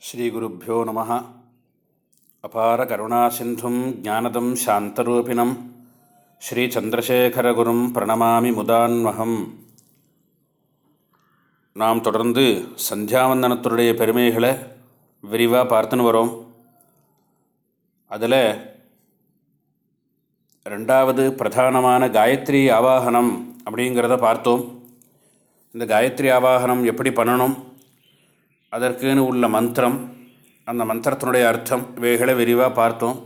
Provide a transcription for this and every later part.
ஸ்ரீகுருப்போ நம. அபார கருணாசிந்தும் ஜானதம் சாந்தரூபிணம். ஸ்ரீச்சந்திரசேகரகுரும் பிரணமாமி முதான்மகம். நாம் தொடர்ந்து சந்தியாவந்தனத்துடைய பெருமைகளை விரிவாக பார்த்துன்னு வரோம். அதில் ரெண்டாவது பிரதானமான காயத்ரி ஆவாகனம் அப்படிங்கிறத பார்த்தோம். இந்த காயத்ரி ஆவாகனம் எப்படி பண்ணணும்? அதற்குன்னு உள்ள மந்திரம் அந்த மந்திரத்தினுடைய அர்த்தம் இவைகளை விரிவாக பார்த்தோம்.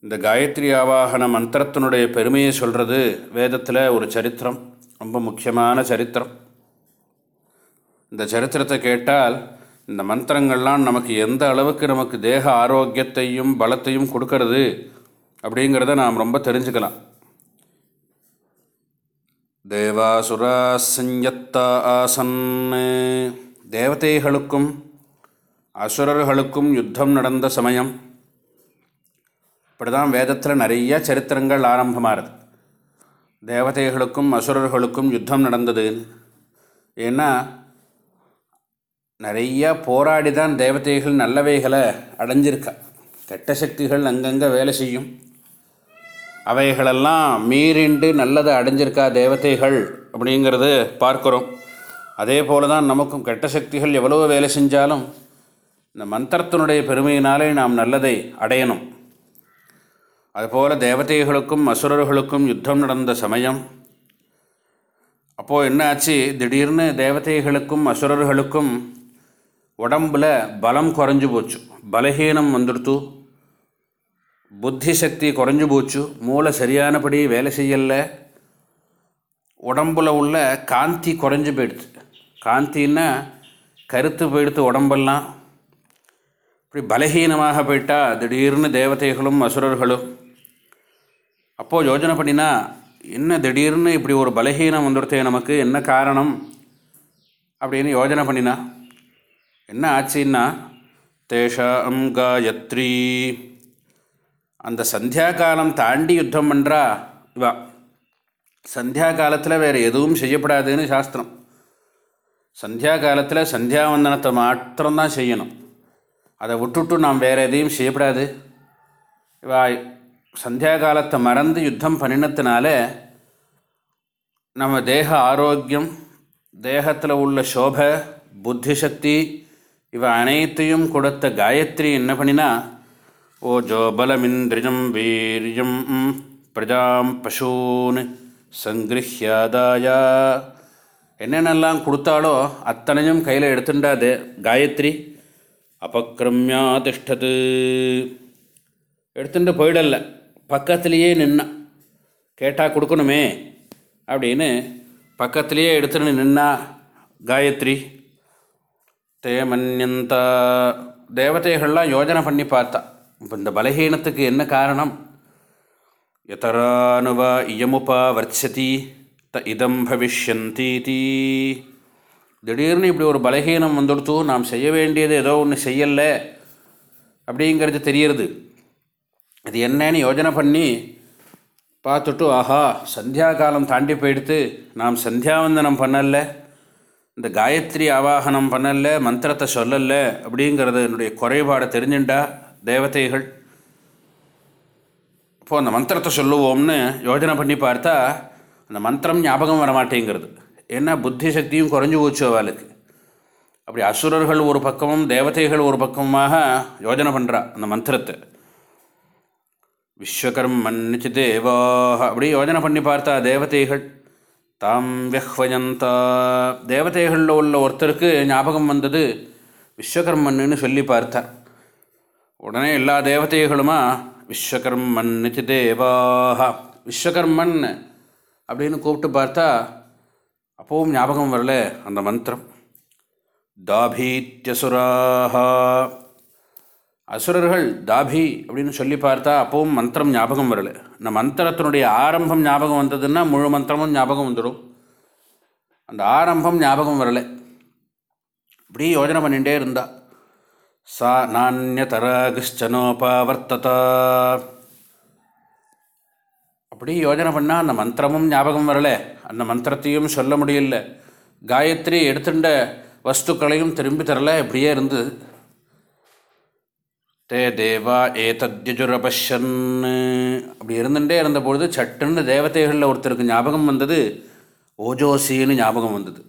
இந்த காயத்ரி ஆவாகன மந்திரத்தினுடைய பெருமையை சொல்கிறது வேதத்தில் ஒரு சரித்திரம் ரொம்ப முக்கியமான சரித்திரம். இந்த சரித்திரத்தை கேட்டால் இந்த மந்திரங்கள்லாம் நமக்கு எந்த அளவுக்கு நமக்கு தேக ஆரோக்கியத்தையும் பலத்தையும் கொடுக்கறது அப்படிங்கிறத நாம் ரொம்ப தெரிஞ்சுக்கலாம். தேவாசுரா சஞ்சத்தா ஆசன்னு. தேவதைகளுக்கும் அசுரர்களுக்கும் யுத்தம் நடந்த சமயம் இப்படி தான் வேதத்தில் நிறைய சரித்திரங்கள் ஆரம்பமாகுது தேவதைகளுக்கும் அசுரர்களுக்கும் யுத்தம் நடந்தது. ஏன்னா நிறையா போராடி தான் தேவதைகள் நல்லவைகளை அடைஞ்சிருக்கா. கெட்ட சக்திகள் அங்கங்கே வேலை செய்யும். அவைகளெல்லாம் மீறிண்டு நல்லதை அடைஞ்சிருக்கா தேவதைகள் அப்படிங்கிறது பார்க்குறோம். அதே போல தான் நமக்கும் கெட்ட சக்திகள் எவ்வளோ வேலை செஞ்சாலும் இந்த மந்திரத்தினுடைய பெருமையினாலே நாம் நல்லதை அடையணும். அதுபோல் தேவதைகளுக்கும் அசுரர்களுக்கும் யுத்தம் நடந்த சமயம் அப்போது என்ன ஆச்சு? திடீர்னு தேவதைகளுக்கும் அசுரர்களுக்கும் உடம்பில் பலம் குறைஞ்சு போச்சு. பலகீனம் வந்துடுத்து. புத்தி சக்தி குறைஞ்சு போச்சு. மூளை சரியானபடி வேலை செய்யலை. உடம்பில் உள்ள காந்தி குறைஞ்சு போயிடுது காந்தின்னா கருத்து போயிடுத்து உடம்பெல்லாம். இப்படி பலகீனமாக போயிட்டா திடீர்னு தேவதைகளும் அசுரர்களும். அப்போது யோஜனை பண்ணினா என்ன திடீர்னு இப்படி ஒரு பலகீனம் வந்துடுத்தே நமக்கு? என்ன காரணம்? அப்படின்னு யோஜனை பண்ணினா என்ன ஆச்சுன்னா தேஷாம் காயத்ரி. அந்த சந்தியா காலம் தாண்டி யுத்தம் பண்ணுறா இவா. சந்தியா காலத்தில் வேறு எதுவும் செய்யப்படாதுன்னு சாஸ்திரம். சந்தியா காலத்தில் சந்தியாவந்தனத்தை மாத்திரம்தான் செய்யணும். அதை விட்டுட்டு நாம் வேறு எதையும் செய்யப்படாது. இவா சந்தியா காலத்தை மறந்து யுத்தம் பண்ணினத்தினால நம்ம தேக ஆரோக்கியம் தேகத்தில் உள்ள சோபை புத்திசக்தி இவை அனைத்தையும் கொடுத்த காயத்ரி என்ன பண்ணினா ஓஜோ ஜோபலமிந்திரியம் வீரியம் பிரஜாம் பசூன் சங்கிருஹ்யாதாயா. என்னென்னலாம் கொடுத்தாலோ அத்தனையும் கையில் எடுத்துட்டாது காயத்ரி அபக்கிரமியா திஷ்டது. எடுத்துட்டு போயிடல. பக்கத்துலேயே நின்னா. கேட்டால் கொடுக்கணுமே அப்படின்னு பக்கத்துலேயே எடுத்துன்னு நின்னா காயத்ரி தேமன்யந்தா. தேவதைகள்லாம் யோஜனை பண்ணி பார்த்தா. இப்போ இந்த பலகீனத்துக்கு என்ன காரணம்? எத்தரானுவா இயமுபா வர்ச்சதி. த இதம் பவிஷ்யந்தீதி. திடீர்னு இப்படி ஒரு பலகீனம் வந்துடுத்து நாம் செய்ய வேண்டியது ஏதோ ஒன்று செய்யலை அப்படிங்கிறது தெரியறது. அது என்னன்னு யோஜனை பண்ணி பார்த்துட்டு ஆஹா சந்தியா காலம் தாண்டி போயிடுத்து நாம் சந்தியாவந்தனம் பண்ணலை இந்த காயத்ரி ஆவாகனம் பண்ணலை மந்திரத்தை சொல்லலை அப்படிங்கிறது என்னுடைய குறைபாடை தெரிஞ்சுண்டா தேவதைகள்? இப்போது அந்த மந்திரத்தை சொல்லுவோம்னு யோஜனை பண்ணி பார்த்தா அந்த மந்திரம் ஞாபகம் வரமாட்டேங்கிறது. ஏன்னா புத்தி சக்தியும் குறைஞ்சி போச்சு அவளுக்கு அப்படி அசுரர்கள் ஒரு பக்கமும் தேவதைகள் ஒரு பக்கமாக யோஜனை பண்ணுறா அந்த மந்திரத்தை. விஸ்வகர்மன்னிச்சு தேவாக அப்படி யோஜனை பண்ணி பார்த்தா தேவதைகள் தாம் வெஹ்வயந்தா. தேவதைகளில் உள்ள ஒருத்தருக்கு ஞாபகம் வந்தது விஸ்வகர்மன்னு சொல்லி பார்த்தார் உடனே எல்லா தேவதைகளுமா விஸ்வகர்மன்னிச்சு தேவாக விஸ்வகர்மன் அப்படின்னு கூப்பிட்டு பார்த்தா அப்போவும் ஞாபகம் வரல அந்த மந்திரம். தாபீத்யசுராக அசுரர்கள் தாபி அப்படின்னு சொல்லி பார்த்தா அப்பவும் மந்திரம் ஞாபகம் வரல. இந்த மந்திரத்தினுடைய ஆரம்பம் ஞாபகம் வந்ததுன்னா முழு மந்திரமும் ஞாபகம் வந்துடும். அந்த ஆரம்பம் ஞாபகம் வரல. இப்படி யோஜனை பண்ணிகிட்டே இருந்தா. சா நானியதராகிஷ்டனோபாவர்த்ததா அப்படி யோஜனை பண்ணால் அந்த மந்திரமும் ஞாபகம் வரல. அந்த மந்திரத்தையும் சொல்ல முடியல. காயத்ரி எடுத்துட்ட வஸ்துக்களையும் திரும்பி தரல. இப்படியே இருந்தது தே தேவா ஏதத்யஜுரபஷன் அப்படி இருந்துகிட்டே இருந்தபொழுது சட்டுன்னு தேவதைகளில் ஒருத்தருக்கு ஞாபகம் வந்தது. ஓஜோசின்னு ஞாபகம் வந்தது.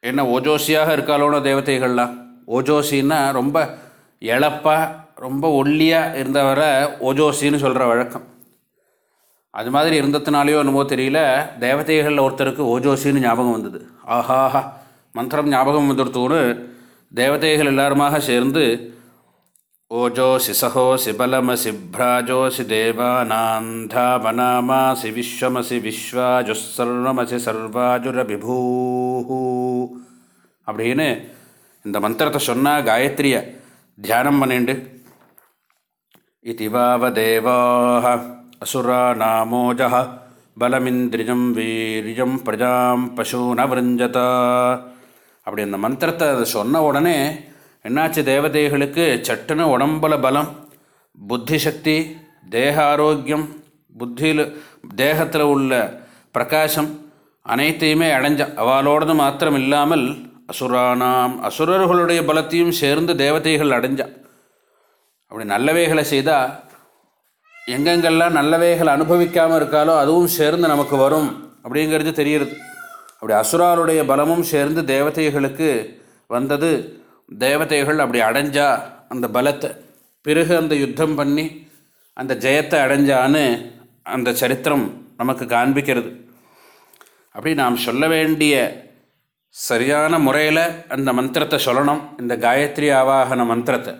என்ன ஓஜோசியாக இருக்காளோட தேவதைகள்லாம்? ஓஜோசின்னா ரொம்ப இழப்பாக ரொம்ப ஒல்லியாக இருந்தவரை ஓஜோசின்னு சொல்கிற வழக்கம். அது மாதிரி இருந்ததுனாலையோ என்னமோ தெரியல தேவதைகளில் ஒருத்தருக்கு ஓஜோசின்னு ஞாபகம் வந்தது. ஆஹாஹா மந்திரம் ஞாபகம் வந்துடுத்தோன்னு தேவதைகள் எல்லாருமாக சேர்ந்து ஓஜோசி சகோசி பலமசி பிராஜோசி தேவானாந்தா வனாமாசி விஸ்வமசி விஸ்வாஜுசர்வமசி சர்வாஜுரபிபூ அப்படின்னு இந்த மந்திரத்தை சொன்னால் காயத்ரியை தியானம் பண்ணிண்டு. இதிவாவதேவாக அசுரா நாமோஜ பலமிந்திரியம் வீரியம் பிரஜாம் பசூன விருஞ்சதா அப்படி அந்த மந்திரத்தை அதை சொன்ன உடனே என்னாச்சு தேவதைகளுக்கு? சட்டுன்னு உடம்புல பலம் புத்தி சக்தி தேக ஆரோக்கியம் புத்தியில் தேகத்தில் உள்ள பிரகாசம் அனைத்தையுமே அடைஞ்ச அவளோடது மாத்திரம் இல்லாமல் அசுரானாம் அசுரர்களுடைய பலத்தையும் சேர்ந்து தேவதைகள் அடைஞ்சா. அப்படி நல்லவைகளை செய்தால் எங்கெங்கெல்லாம் நல்லவைகள் அனுபவிக்காமல் இருக்காலோ அதுவும் சேர்ந்து நமக்கு வரும் அப்படிங்கிறது தெரிகிறது. அப்படி அசுராருடைய பலமும் சேர்ந்து தேவதைகளுக்கு வந்தது. தேவதைகள் அப்படி அடைஞ்சா அந்த பலத்தை பிறகு அந்த யுத்தம் பண்ணி அந்த ஜெயத்தை அடைஞ்சான்னு அந்த சரித்திரம் நமக்கு காண்பிக்கிறது. அப்படி நாம் சொல்ல வேண்டிய சரியான முறையில் அந்த மந்திரத்தை சொல்லணும். இந்த காயத்ரி ஆவாகன மந்திரத்தை.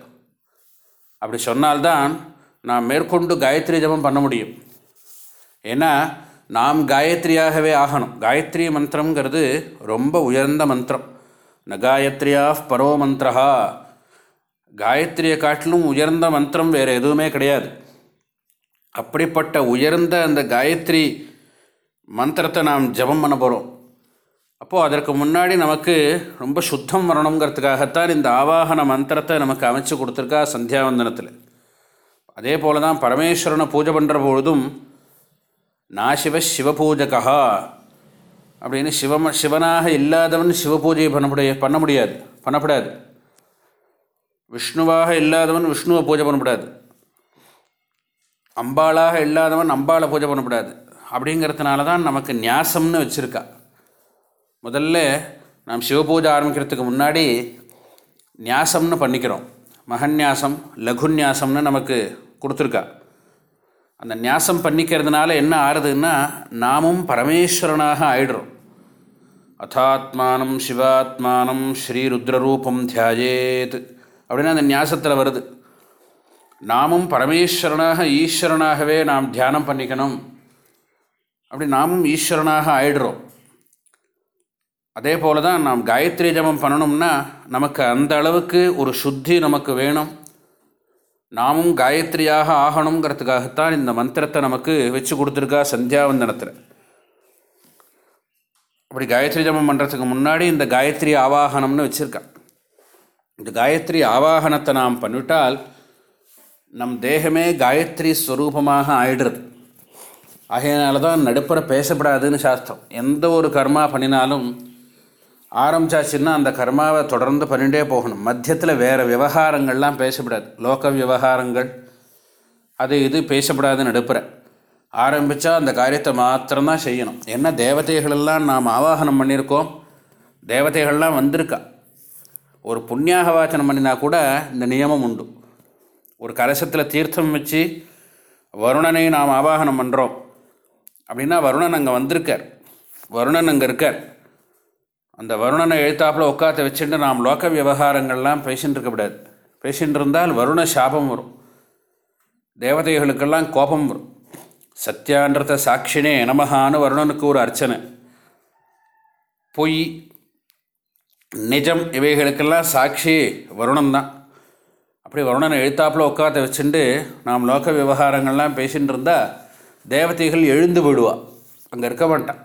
அப்படி சொன்னால்தான் நாம் மேற்கொண்டு காயத்ரி ஜபம் பண்ண முடியும். ஏன்னா நாம் காயத்ரியாகவே ஆகணும். காயத்ரி மந்திரங்கிறது ரொம்ப உயர்ந்த மந்திரம். ந காயத்ரியா பரோ மந்திரா காயத்ரியை காட்டிலும் உயர்ந்த மந்திரம் வேறு எதுவுமே கிடையாது. அப்படிப்பட்ட உயர்ந்த அந்த காயத்ரி மந்திரத்தை நாம் ஜபம் பண்ண போகிறோம் அப்போது அதற்கு முன்னாடி நமக்கு ரொம்ப சுத்தம் வரணுங்கிறதுக்காகத்தான் இந்த ஆவாகன மந்திரத்தை நமக்கு அமைச்சு கொடுத்துருக்கா சந்தியாவந்தனத்தில். அதே போல தான் பரமேஸ்வரனை பூஜை பண்ணுற பொழுதும் நாசிவ சிவபூஜகா அப்படின்னு சிவம சிவனாக இல்லாதவன் சிவபூஜையை பண்ண முடிய பண்ண முடியாது பண்ணப்படாது. விஷ்ணுவாக இல்லாதவன் விஷ்ணுவை பூஜை பண்ணக்கூடாது அம்பாளாக இல்லாதவன் அம்பாளை பூஜை பண்ணக்கூடாது அப்படிங்கிறதுனால தான் நமக்கு நியாசம்னு வச்சுருக்கா. முதல்ல நாம் சிவபூஜை ஆரம்பிக்கிறதுக்கு முன்னாடி நியாசம்னு பண்ணிக்கிறோம். மகன்யாசம் லகுன்யாசம்னு நமக்கு கொடுத்துருக்கா. அந்த நியாசம் பண்ணிக்கிறதுனால என்ன ஆறுதுன்னா நாமும் பரமேஸ்வரனாக ஆயிடுறோம். அதாத்மானம் சிவாத்மானம் ஸ்ரீருத்ரரூபம் தியாயேத் அப்படின்னு அந்த நியாசத்தில் வருது. நாமும் பரமேஸ்வரனாக ஈஸ்வரனாகவே நாம் தியானம் பண்ணிக்கணும். அப்படி நாமும் ஈஸ்வரனாக ஆயிடுறோம். அதே போல தான் நாம் காயத்ரி ஜபம் பண்ணணும்னா நமக்கு அந்த அளவுக்கு ஒரு சுத்தி நமக்கு வேணும். நாமும் காயத்ரியாக ஆகணுங்கிறதுக்காகத்தான் இந்த மந்திரத்தை நமக்கு வச்சு கொடுத்துருக்கா சந்தியாவந்தனத்தில். அப்படி காயத்ரி ஜபம் பண்ணுறதுக்கு முன்னாடி இந்த காயத்ரி ஆவாகனம்னு வச்சுருக்கான் இந்த காயத்ரி ஆவாகனத்தை நாம் பண்ணிவிட்டால் நம் தேகமே காயத்ரி ஸ்வரூபமாக ஆயிடுறது. ஆகையினால தான் நடுப்புற பேசப்படாதுன்னு சாஸ்திரம். எந்த ஒரு கர்மா பண்ணினாலும் ஆரம்பிச்சாச்சுன்னா அந்த கர்மாவை தொடர்ந்து பண்ணிகிட்டே போகணும். மத்தியத்தில் வேறு விவகாரங்கள்லாம் பேசப்படாது. லோக விவகாரங்கள். அது இது பேசப்படாதுன்னு நடுப்புற ஆரம்பித்தா அந்த காரியத்தை மாத்திரம்தான் செய்யணும். என்ன தேவதைகளெல்லாம் நாம் ஆவாகனம் பண்ணியிருக்கோம்? தேவதைகள்லாம் வந்திருக்கா? ஒரு புண்ணியாக வாச்சனம் பண்ணினா கூட இந்த நியமம் உண்டு. ஒரு கலசத்தில் தீர்த்தம் வச்சு வருணனை நாம் ஆவாகனம் பண்ணுறோம் அப்படின்னா வருணன் அங்கே வந்திருக்கார். வருணன் அங்கே இருக்கார். அந்த வருணனை எழுத்தாப்பில் உட்காத்த வச்சுட்டு நாம் லோக விவகாரங்கள்லாம் பேசின்னு இருக்கக்கூடாது பேசின்னு இருந்தால் வருண சாபம் வரும். தேவதைகளுக்கெல்லாம் கோபம் வரும். சத்தியான்றத சாட்சினே நமகான்னு வருணனுக்கு ஒரு அர்ச்சனை. பொய் நிஜம் இவைகளுக்கெல்லாம் சாட்சி வருணன் தான் அப்படி வருணனை எழுத்தாப்பில் உட்காத்த வச்சுட்டு நாம் லோக விவகாரங்கள்லாம் பேசின்னு இருந்தால் தேவதைகள் எழுந்து விடுவா அங்கே இருக்க மாட்டான்.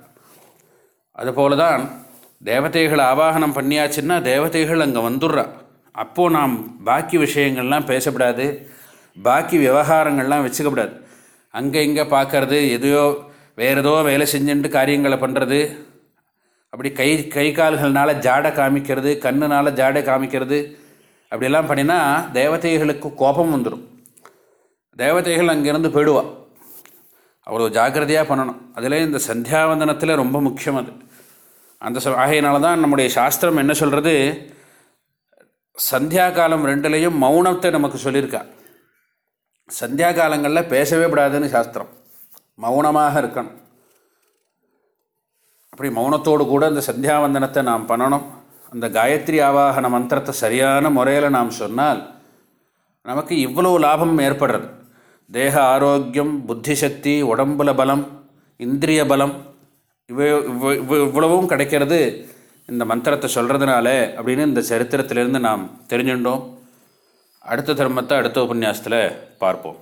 அதுபோல தான் தேவதைகளை ஆவாகனம் பண்ணியாச்சுன்னா தேவதைகள் அங்கே வந்துடுறா. அப்போது நாம் பாக்கி விஷயங்கள்லாம் பேசப்படாது. பாக்கி விவகாரங்கள்லாம் வச்சுக்கப்படாது. அங்கே இங்கே பார்க்கறது எதையோ வேறு ஏதோ வேலை செஞ்சுட்டு காரியங்களை பண்ணுறது அப்படி கை கை கால்கள்னால் ஜாடை காமிக்கிறது கண்ணுனால் ஜாடை காமிக்கிறது. அப்படிலாம் பண்ணினா தேவதைகளுக்கு கோபம் வந்துடும் தேவதைகள் அங்கேருந்து போயிடுவா. அவ்வளோ ஜாக்கிரதையாக பண்ணணும். அதில் இந்த சந்தியாவந்தனத்தில் ரொம்ப முக்கியம் அது. அந்த ச ஆகையினால தான் நம்முடைய சாஸ்திரம் என்ன சொல்கிறது சந்தியா காலம் ரெண்டுலேயும் மௌனத்தை நமக்கு சொல்லியிருக்கா. சந்தியா காலங்களில் பேசவே கூடாதுன்னு சாஸ்திரம். மௌனமாக இருக்கணும். அப்படி மௌனத்தோடு கூட அந்த சந்தியாவந்தனத்தை நாம் பண்ணணும். அந்த காயத்ரி ஆவாகன மந்திரத்தை சரியான முறையில் நாம் சொன்னால் நமக்கு இவ்வளோ லாபம் ஏற்படுறது. தேக ஆரோக்கியம் புத்தி சக்தி உடம்புல பலம் இந்திரிய பலம் இவை இவ்வளவும் கிடைக்கிறது இந்த மந்திரத்தை சொல்கிறதுனால அப்படின்னு இந்த சரித்திரத்திலேருந்து நாம் தெரிஞ்சுட்டோம். அடுத்த தர்மத்தை அடுத்த உபன்யாசத்தில் பார்ப்போம்.